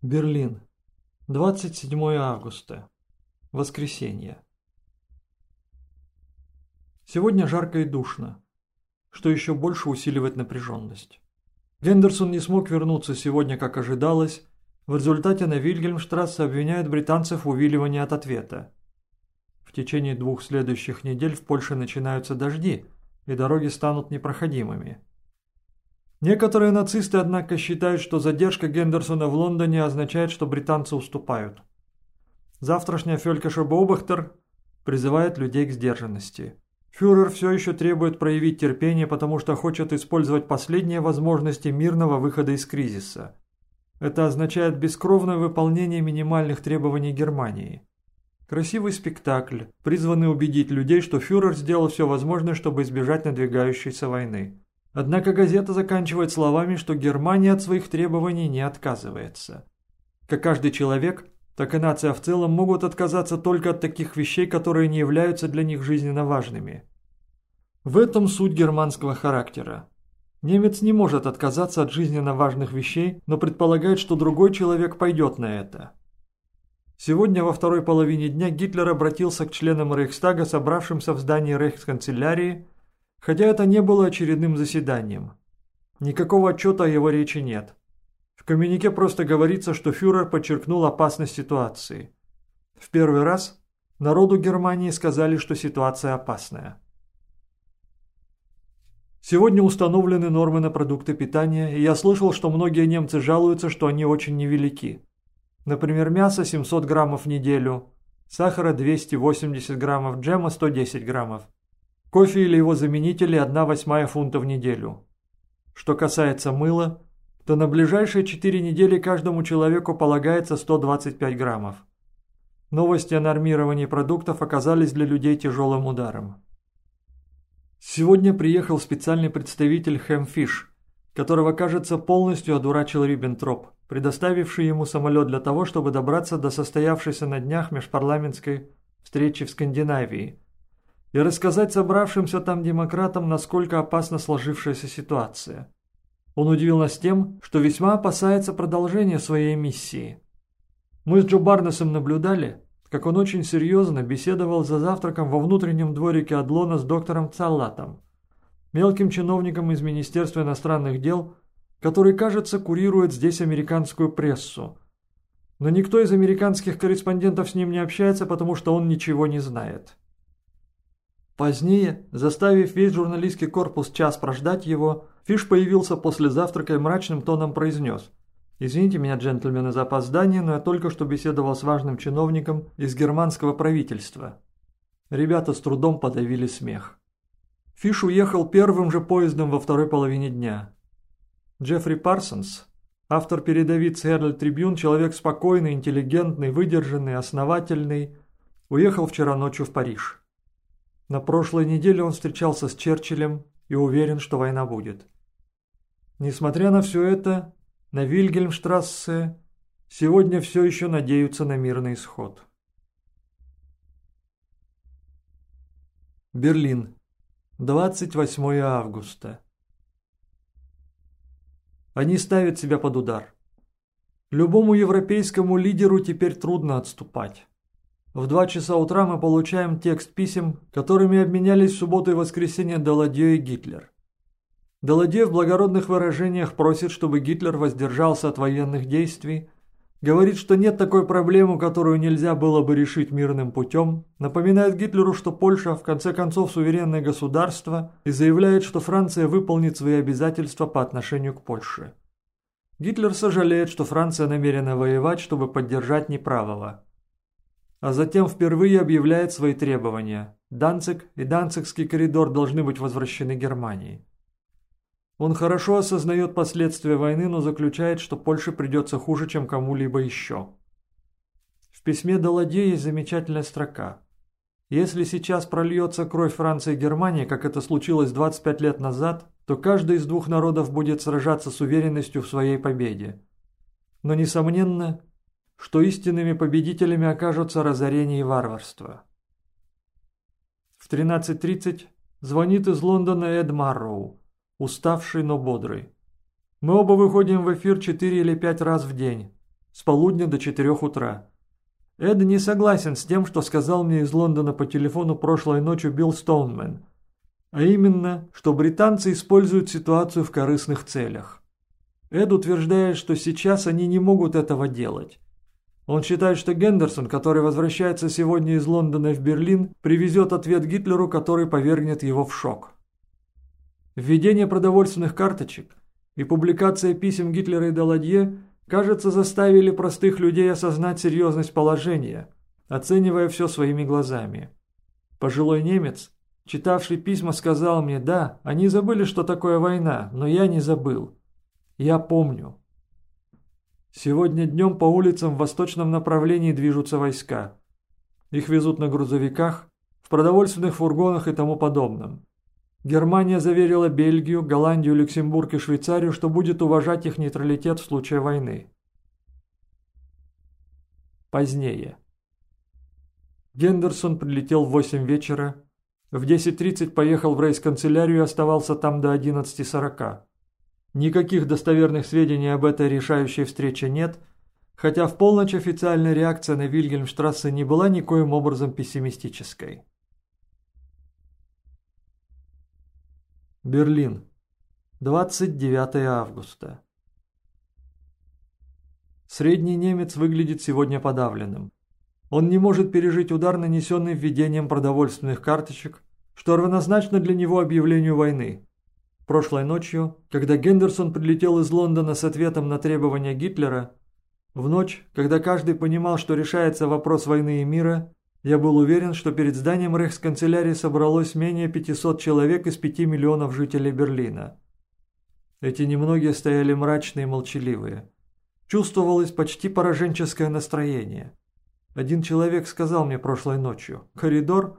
Берлин. 27 августа. Воскресенье. Сегодня жарко и душно, что еще больше усиливает напряженность. Гендерсон не смог вернуться сегодня, как ожидалось. В результате на Вильгельмштрассе обвиняют британцев в увиливании от ответа. В течение двух следующих недель в Польше начинаются дожди, и дороги станут непроходимыми. Некоторые нацисты, однако, считают, что задержка Гендерсона в Лондоне означает, что британцы уступают. Завтрашняя Фелькеша Боубахтер призывает людей к сдержанности. Фюрер все еще требует проявить терпение, потому что хочет использовать последние возможности мирного выхода из кризиса. Это означает бескровное выполнение минимальных требований Германии. Красивый спектакль, призванный убедить людей, что фюрер сделал все возможное, чтобы избежать надвигающейся войны. Однако газета заканчивает словами, что Германия от своих требований не отказывается. Как каждый человек, так и нация в целом могут отказаться только от таких вещей, которые не являются для них жизненно важными. В этом суть германского характера. Немец не может отказаться от жизненно важных вещей, но предполагает, что другой человек пойдет на это. Сегодня во второй половине дня Гитлер обратился к членам Рейхстага, собравшимся в здании Рейхсканцелярии, Хотя это не было очередным заседанием. Никакого отчета о его речи нет. В коммюнике просто говорится, что фюрер подчеркнул опасность ситуации. В первый раз народу Германии сказали, что ситуация опасная. Сегодня установлены нормы на продукты питания, и я слышал, что многие немцы жалуются, что они очень невелики. Например, мясо 700 граммов в неделю, сахара 280 граммов, джема 110 граммов. Кофе или его заменители – 1 восьмая фунта в неделю. Что касается мыла, то на ближайшие 4 недели каждому человеку полагается 125 граммов. Новости о нормировании продуктов оказались для людей тяжелым ударом. Сегодня приехал специальный представитель Хэмфиш, которого, кажется, полностью одурачил Риббентроп, предоставивший ему самолет для того, чтобы добраться до состоявшейся на днях межпарламентской встречи в Скандинавии – и рассказать собравшимся там демократам, насколько опасна сложившаяся ситуация. Он удивил нас тем, что весьма опасается продолжения своей миссии. Мы с Джо Барнесом наблюдали, как он очень серьезно беседовал за завтраком во внутреннем дворике Адлона с доктором Цаллатом, мелким чиновником из Министерства иностранных дел, который, кажется, курирует здесь американскую прессу. Но никто из американских корреспондентов с ним не общается, потому что он ничего не знает. Позднее, заставив весь журналистский корпус час прождать его, Фиш появился после завтрака и мрачным тоном произнес «Извините меня, джентльмены, за опоздание, но я только что беседовал с важным чиновником из германского правительства». Ребята с трудом подавили смех. Фиш уехал первым же поездом во второй половине дня. Джеффри Парсонс, автор передовицы Herald Tribune, человек спокойный, интеллигентный, выдержанный, основательный, уехал вчера ночью в Париж. На прошлой неделе он встречался с Черчиллем и уверен, что война будет. Несмотря на все это, на Вильгельмштрассе сегодня все еще надеются на мирный исход. Берлин. 28 августа. Они ставят себя под удар. Любому европейскому лидеру теперь трудно отступать. В два часа утра мы получаем текст писем, которыми обменялись в субботу и воскресенье Даладье и Гитлер. Даладье в благородных выражениях просит, чтобы Гитлер воздержался от военных действий, говорит, что нет такой проблемы, которую нельзя было бы решить мирным путем, напоминает Гитлеру, что Польша в конце концов суверенное государство и заявляет, что Франция выполнит свои обязательства по отношению к Польше. Гитлер сожалеет, что Франция намерена воевать, чтобы поддержать неправого а затем впервые объявляет свои требования. Данциг и Данцигский коридор должны быть возвращены Германии. Он хорошо осознает последствия войны, но заключает, что Польше придется хуже, чем кому-либо еще. В письме Даладе есть замечательная строка. Если сейчас прольется кровь Франции и Германии, как это случилось 25 лет назад, то каждый из двух народов будет сражаться с уверенностью в своей победе. Но, несомненно, что истинными победителями окажутся разорение и варварство. В 13.30 звонит из Лондона Эд Марроу, уставший, но бодрый. Мы оба выходим в эфир 4 или 5 раз в день. с полудня до 4 утра. Эд не согласен с тем, что сказал мне из Лондона по телефону прошлой ночью Билл Стоунмен, а именно, что британцы используют ситуацию в корыстных целях. Эд утверждает, что сейчас они не могут этого делать. Он считает, что Гендерсон, который возвращается сегодня из Лондона в Берлин, привезет ответ Гитлеру, который повергнет его в шок. Введение продовольственных карточек и публикация писем Гитлера и Даладье, кажется, заставили простых людей осознать серьезность положения, оценивая все своими глазами. Пожилой немец, читавший письма, сказал мне, да, они забыли, что такое война, но я не забыл. Я помню. Сегодня днем по улицам в восточном направлении движутся войска. Их везут на грузовиках, в продовольственных фургонах и тому подобном. Германия заверила Бельгию, Голландию, Люксембург и Швейцарию, что будет уважать их нейтралитет в случае войны. Позднее. Гендерсон прилетел в 8 вечера, в 10.30 поехал в рейс-канцелярию и оставался там до 11.40. Никаких достоверных сведений об этой решающей встрече нет, хотя в полночь официальная реакция на Вильгельмштрассе не была никоим образом пессимистической. Берлин. 29 августа. Средний немец выглядит сегодня подавленным. Он не может пережить удар, нанесенный введением продовольственных карточек, что равнозначно для него объявлению войны. Прошлой ночью, когда Гендерсон прилетел из Лондона с ответом на требования Гитлера, в ночь, когда каждый понимал, что решается вопрос войны и мира, я был уверен, что перед зданием рейхсканцелярии собралось менее 500 человек из 5 миллионов жителей Берлина. Эти немногие стояли мрачные и молчаливые. Чувствовалось почти пораженческое настроение. Один человек сказал мне прошлой ночью, «Коридор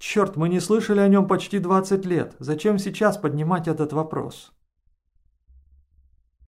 Черт, мы не слышали о нем почти 20 лет. Зачем сейчас поднимать этот вопрос?